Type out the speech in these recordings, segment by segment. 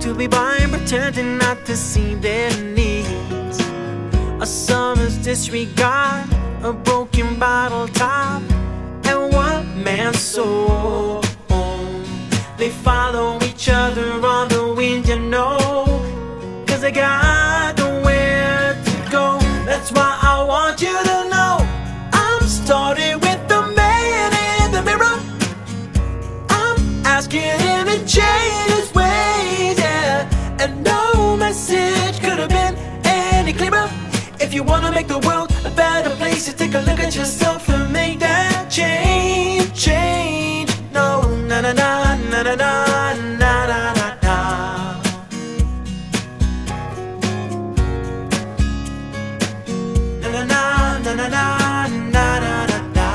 to be blind, pretending not to see their needs? A summer's disregard, a broken bottle top, and one man's soul. They follow each other on the wind, you know, cause they got nowhere to go. That's why I want you to know I'm starting wanna make the world a better place, to take a look at yourself and make that change, change. No, na na na na na na na na na na. Na na na na na na na na na na.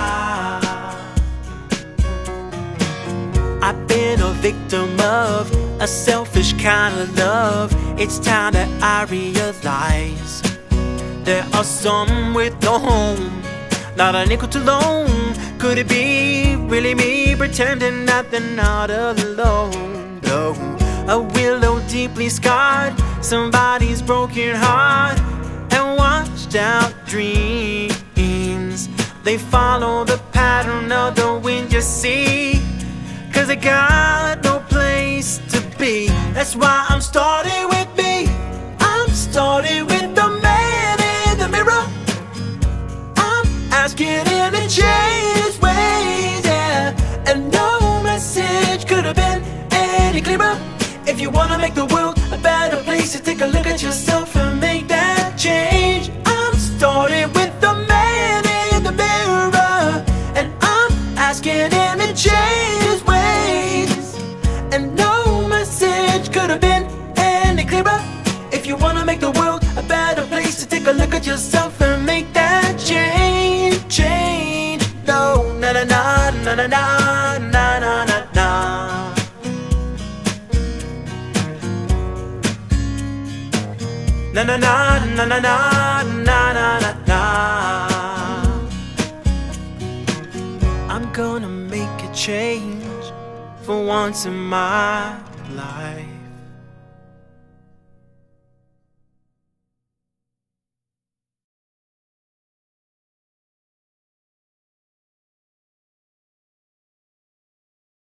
I've been a victim of a selfish kind of love. It's time that I realize there are some with no home, not a nickel to loan. Could it be really me pretending that they're not alone? No, a willow deeply scarred, somebody's broken heart, and washed out dreams. They follow the pattern of the wind, you see. Cause I got no place to be. That's why I'm starting with me. I'm starting with Him to change his ways, yeah. And no message could have been any clearer. If you wanna make the world a better place, to take a look at yourself and make that change. I'm starting with the man in the mirror, and I'm asking him to change his ways. And no message could have been any clearer. If you wanna make the world a better place, to take a look at yourself na na na na na na na na. Na na na na na na na na na. I'm gonna make a change for once in my life.